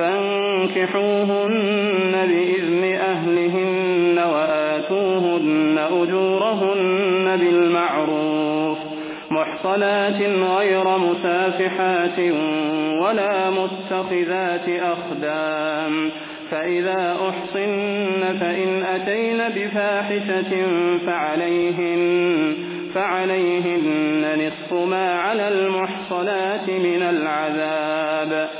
فانكحوهن بإذن أهلهن وآتوهن أجورهن بالمعروف. محصنات غير مسافحات ولا متخذات أخدام. فإذا أحصن فإن أتين بفاحشة فعليهن فعليهن نصف ما على المحصنات من العذاب.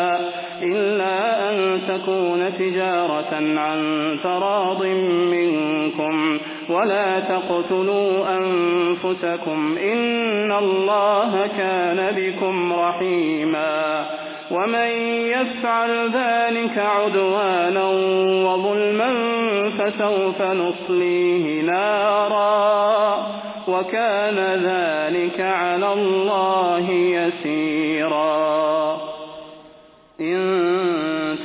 أن تكون تجارة عن تراض منكم ولا تقتلوا أنفسكم إن الله كان بكم رحيما ومن يفعل ذلك عدوانا وظلما فسوف نصليه نارا وكان ذلك على الله يسيرا إن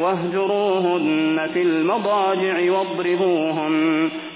واهجروهن في المضاجع واضربوهن.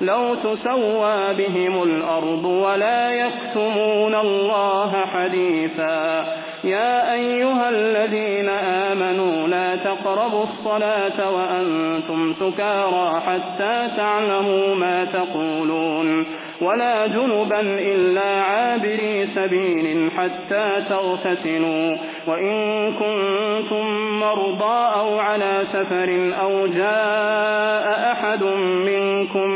لو تسوى بهم الأرض ولا يكتمون الله حديثا. يا أيها الذين آمنوا لا تقربوا الصلاة وأنتم سكارى حتى تعلموا ما تقولون. ولا جنبا إلا عابري سبيل حتى تغتسلوا. وإن كنتم مرضى أو على سفر أو جاء أحد منكم من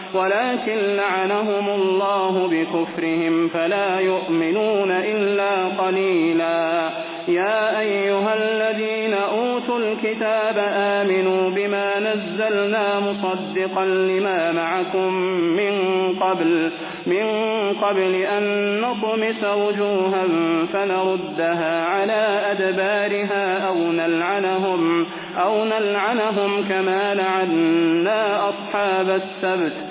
ولكن لعنهم الله بكفرهم فلا يؤمنون إلا قليلا. يا أيها الذين أوتوا الكتاب آمنوا بما نزلنا مصدقا لما معكم من قبل من قبل أن نطمس وجوها فنردها على أدبارها أو نلعنهم أو نلعنهم كما لعنا أصحاب السبت.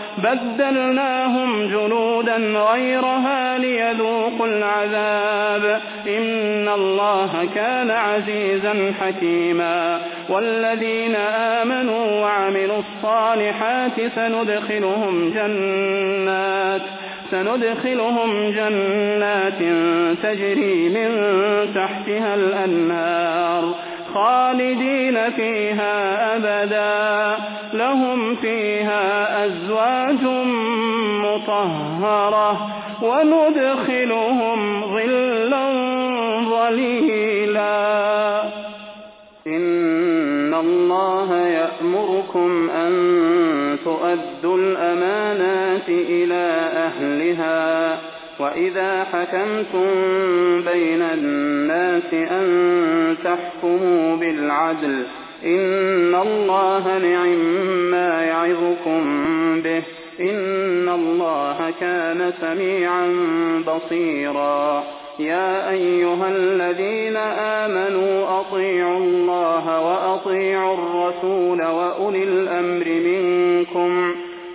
بدلناهم جلودا غيرها ليذوقوا العذاب. إن الله كان عزيزا حكيما. والذين آمنوا وعملوا الصالحات سندخلهم جنات سندخلهم جنات تجري من تحتها الأنهار. خالدين فيها أبدا. لهم فيها أزواج مطهرة وندخلهم ظلا ظليلا. إن الله يأمركم أن تؤدوا الأمانات إلى أهلها. وإذا حكمتم بين الناس أن تحكموا بالعدل إن الله نعم ما يعظكم به إن الله كان سميعا بصيرا يا أيها الذين آمنوا أطيعوا الله وأطيعوا الرسول وأولي الأمر منكم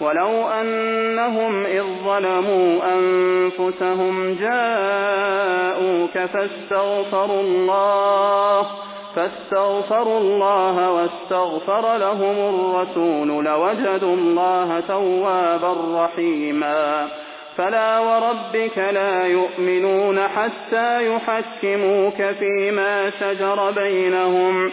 ولو أنهم إذ ظلموا أنفسهم جاءوك فاستغفروا الله فاستغفروا الله واستغفر لهم الرسول لوجدوا الله توابا رحيما. فلا وربك لا يؤمنون حتى يحكموك فيما شجر بينهم.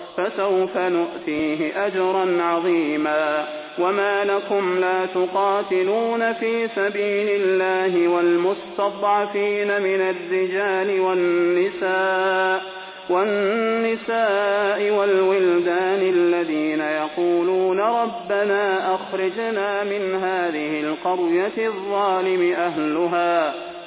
فسوف نؤتيه أجرا عظيما. وما لكم لا تقاتلون في سبيل الله والمستضعفين من الرجال والنساء والنساء والولدان الذين يقولون ربنا أخرجنا من هذه القرية الظالم أهلها.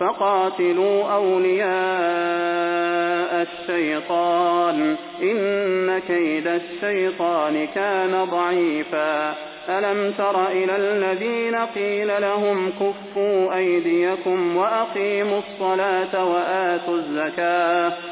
فقاتلوا أولياء الشيطان. إن كيد الشيطان كان ضعيفا. ألم تر إلى الذين قيل لهم كفوا أيديكم وأقيموا الصلاة وآتوا الزكاة.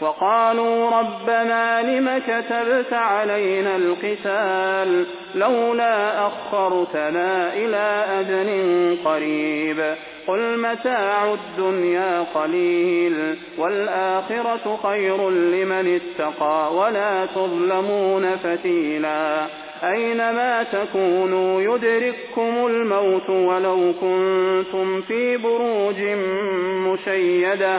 وقالوا ربنا لم كتبت علينا القتال لولا أخرتنا إلى أجل قريب قل متاع الدنيا قليل والآخرة خير لمن اتقى ولا تظلمون فتيلا أينما تكونوا يدرككم الموت ولو كنتم في بروج مشيدة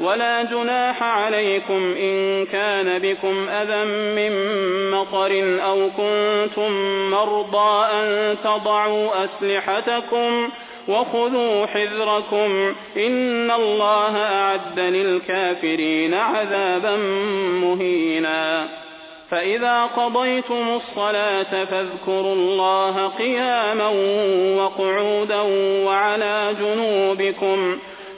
ولا جناح عليكم إن كان بكم أذى من مطر أو كنتم مرضى أن تضعوا أسلحتكم وخذوا حذركم إن الله أعد للكافرين عذابا مهينا. فإذا قضيتم الصلاة فاذكروا الله قياما وقعودا وعلى جنوبكم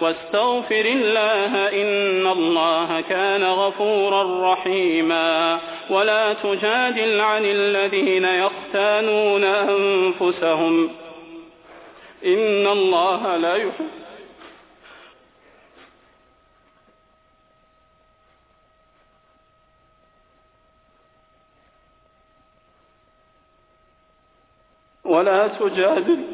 واستغفر الله إن الله كان غفورا رحيما. ولا تجادل عن الذين يختانون أنفسهم. إن الله لا يحب ولا تجادل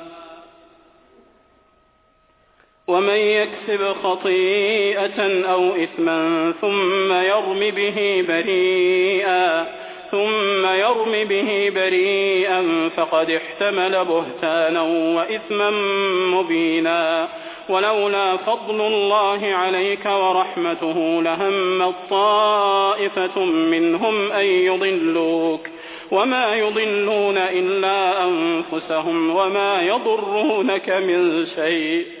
ومن يكسب خطيئة أو إثما ثم يرم به بريئا ثم يرم به بريئا فقد احتمل بهتانا وإثما مبينا. ولولا فضل الله عليك ورحمته لهم طائفة منهم أن يضلوك. وما يضلون إلا أنفسهم وما يضرونك من شيء.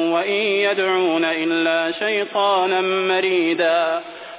وإن يدعون إلا شيطانا مريدا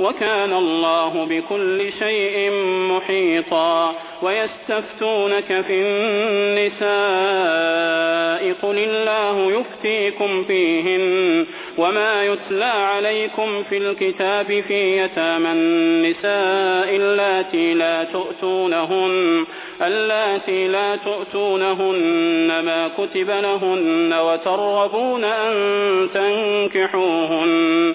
وكان الله بكل شيء محيطا ويستفتونك في النساء قل الله يفتيكم فيهن وما يتلى عليكم في الكتاب في يتامى النساء اللاتي لا تؤتونهن اللاتي لا تؤتونهن ما كتب لهن وترغبون أن تنكحوهن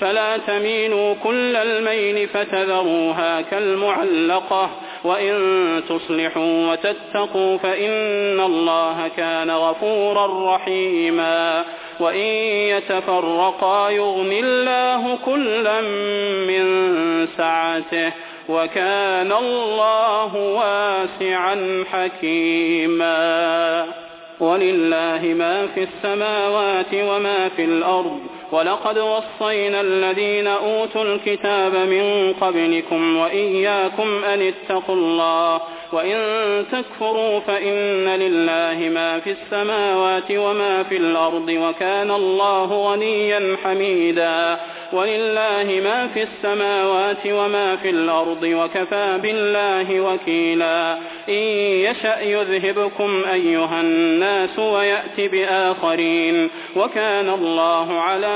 فلا تميلوا كل الميل فتذروها كالمعلقة وإن تصلحوا وتتقوا فإن الله كان غفورا رحيما وإن يتفرقا يغن الله كلا من سعته وكان الله واسعا حكيما ولله ما في السماوات وما في الأرض ولقد وصينا الذين أوتوا الكتاب من قبلكم وإياكم أن اتقوا الله وإن تكفروا فإن لله ما في السماوات وما في الأرض وكان الله غنيا حميدا ولله ما في السماوات وما في الأرض وكفى بالله وكيلا إن يشأ يذهبكم أيها الناس ويأت بآخرين وكان الله على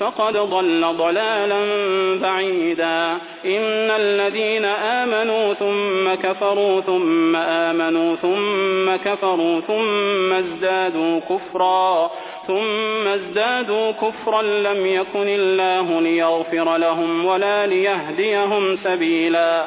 فقد ضل ضلالا بعيدا. إن الذين آمنوا ثم كفروا ثم آمنوا ثم كفروا ثم ازدادوا كفرا ثم ازدادوا كفرا لم يكن الله ليغفر لهم ولا ليهديهم سبيلا.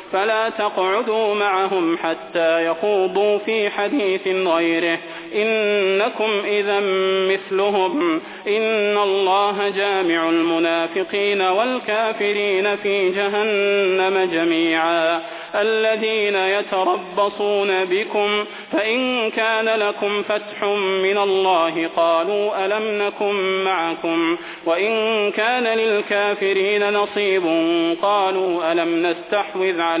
فلا تقعدوا معهم حتى يخوضوا في حديث غيره. إنكم إذا مثلهم. إن الله جامع المنافقين والكافرين في جهنم جميعا. الذين يتربصون بكم. فإن كان لكم فتح من الله قالوا ألم نكن معكم. وإن كان للكافرين نصيب قالوا ألم نستحوذ عليكم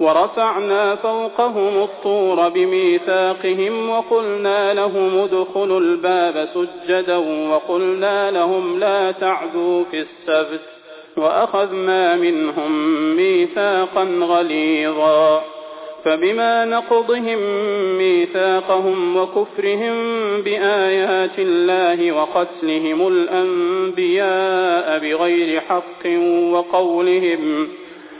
ورفعنا فوقهم الطور بميثاقهم وقلنا لهم ادخلوا الباب سجدا وقلنا لهم لا تعدوا في السبت وأخذنا منهم ميثاقا غليظا فبما نقضهم ميثاقهم وكفرهم بآيات الله وقتلهم الأنبياء بغير حق وقولهم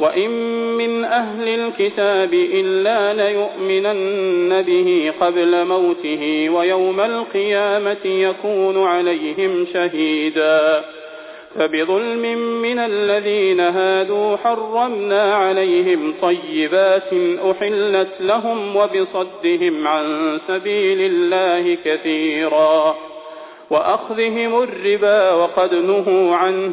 وإن من أهل الكتاب إلا ليؤمنن به قبل موته ويوم القيامة يكون عليهم شهيدا فبظلم من الذين هادوا حرمنا عليهم طيبات أحلت لهم وبصدهم عن سبيل الله كثيرا وأخذهم الربا وقد نهوا عنه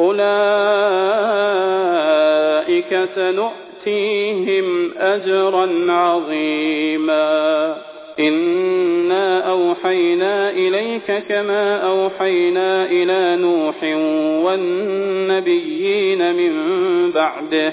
أولئك سنؤتيهم أجرا عظيما. إنا أوحينا إليك كما أوحينا إلى نوح والنبيين من بعده.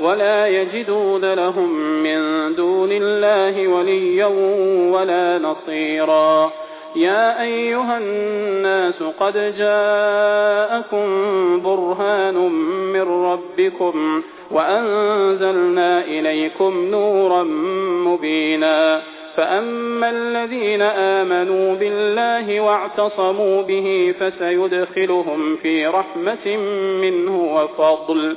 ولا يجدون لهم من دون الله وليا ولا نصيرا. يا أيها الناس قد جاءكم برهان من ربكم وأنزلنا إليكم نورا مبينا. فأما الذين آمنوا بالله واعتصموا به فسيدخلهم في رحمة منه وفضل.